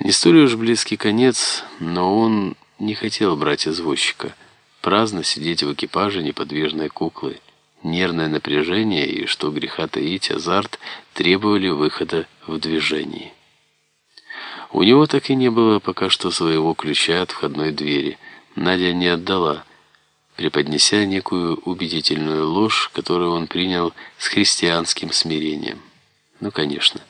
Не столь уж близкий конец, но он не хотел брать извозчика. Праздно сидеть в экипаже неподвижной куклы. Нервное напряжение и, что греха таить, азарт требовали выхода в движении. У него так и не было пока что своего ключа от входной двери. Надя не отдала, преподнеся некую убедительную ложь, которую он принял с христианским смирением. Ну, конечно.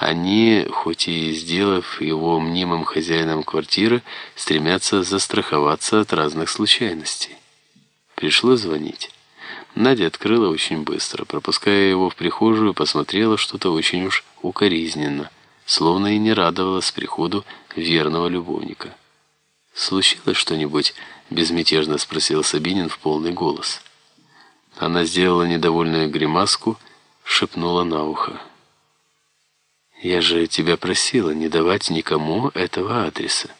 Они, хоть и сделав его мнимым хозяином квартиры, стремятся застраховаться от разных случайностей. Пришлось звонить. Надя открыла очень быстро, пропуская его в прихожую, посмотрела что-то очень уж укоризненно, словно и не радовалась приходу верного любовника. «Случилось что-нибудь?» — безмятежно спросил Сабинин в полный голос. Она сделала недовольную гримаску, шепнула на ухо. «Я же тебя просила не давать никому этого адреса».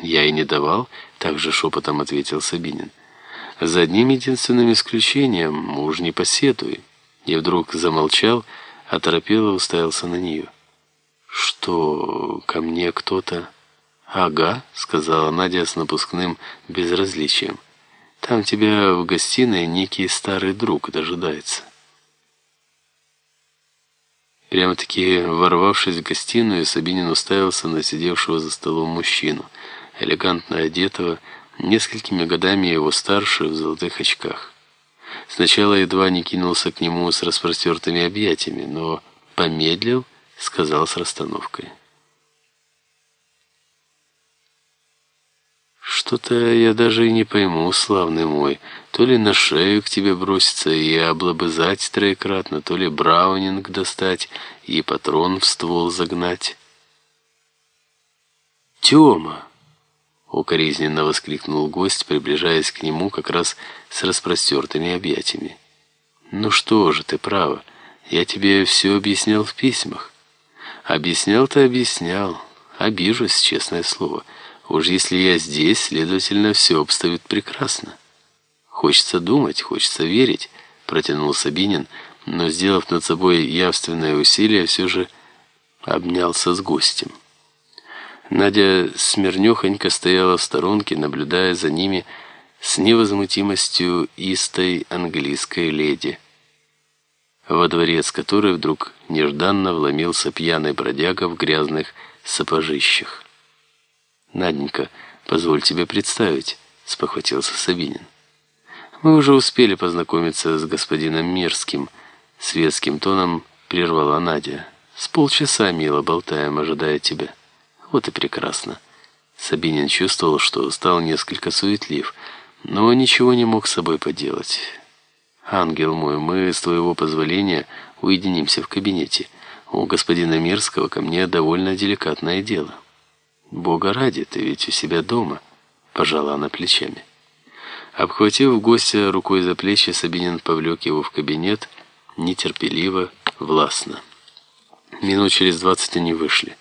«Я и не давал», — также шепотом ответил Сабинин. «За одним единственным исключением, муж не посетуй». И вдруг замолчал, оторопело уставился на нее. «Что, ко мне кто-то...» «Ага», — сказала Надя с напускным безразличием. «Там тебя в гостиной некий старый друг дожидается». Прямо-таки ворвавшись в гостиную, Сабинин уставился на сидевшего за столом мужчину, элегантно одетого, несколькими годами его старше, в золотых очках. Сначала едва не кинулся к нему с распростертыми объятиями, но помедлил, сказал с расстановкой. Что-то я даже и не пойму, славный мой. То ли на шею к тебе броситься и облобызать троекратно, то ли браунинг достать и патрон в ствол загнать. «Тема!» — укоризненно воскликнул гость, приближаясь к нему как раз с распростертыми объятиями. «Ну что же, ты права, я тебе все объяснял в письмах». «Объяснял-то объяснял, обижусь, честное слово». Уж если я здесь, следовательно, все обстоит прекрасно. Хочется думать, хочется верить, протянул Сабинин, но, сделав над собой явственное усилие, все же обнялся с гостем. Надя смирнёхонько стояла в сторонке, наблюдая за ними с невозмутимостью истой английской леди, во дворец которой вдруг нежданно вломился пьяный бродяга в грязных сапожищах. «Наденька, позволь тебе представить», — спохватился Сабинин. «Мы уже успели познакомиться с господином Мирским», — светским тоном прервала Надя. «С полчаса, мило, болтаем, ожидая тебя». «Вот и прекрасно». Сабинин чувствовал, что стал несколько суетлив, но ничего не мог с собой поделать. «Ангел мой, мы, с твоего позволения, уединимся в кабинете. У господина Мирского ко мне довольно деликатное дело». «Бога ради, ты ведь у себя дома», — пожала она плечами. Обхватив гостя рукой за плечи, Сабинин повлек его в кабинет, нетерпеливо, властно. Минут через двадцать они вышли.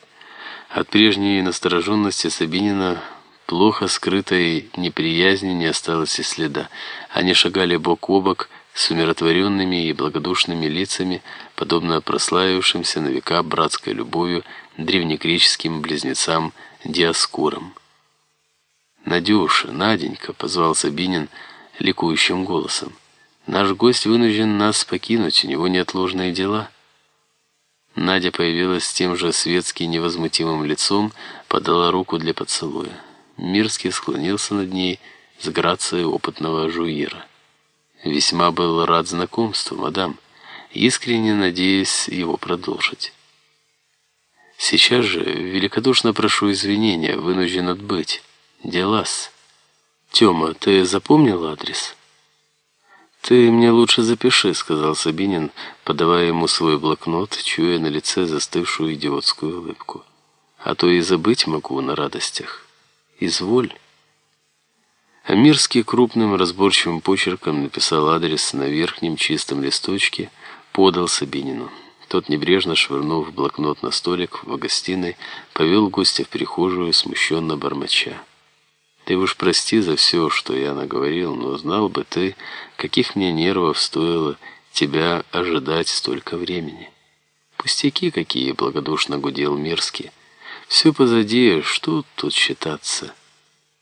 От прежней настороженности Сабинина, плохо скрытой неприязни, не осталось и следа. Они шагали бок о бок, с умиротворенными и благодушными лицами, подобно прославившимся на века братской любовью древнегреческим близнецам Диаскуром. «Надюша, Наденька!» — позвал Сабинин ликующим голосом. «Наш гость вынужден нас покинуть, у него неотложные дела». Надя появилась с тем же светски невозмутимым лицом, подала руку для поцелуя. Мирский склонился над ней с грацией опытного жуира. Весьма был рад знакомству, мадам, искренне надеясь его продолжить. Сейчас же великодушно прошу извинения, вынужден отбыть. Делас. Тёма, ты запомнил адрес? Ты мне лучше запиши, сказал Сабинин, подавая ему свой блокнот, чуя на лице застывшую идиотскую улыбку. А то и забыть могу на радостях. Изволь. Амирский крупным разборчивым почерком написал адрес на верхнем чистом листочке, подал Сабинину. Тот, небрежно швырнув блокнот на столик в гостиной, повел гостя в прихожую, смущенно бормоча. «Ты уж прости за все, что я наговорил, но знал бы ты, каких мне нервов стоило тебя ожидать столько времени». «Пустяки какие!» — благодушно гудел Мирский. Все позади, что тут считаться?»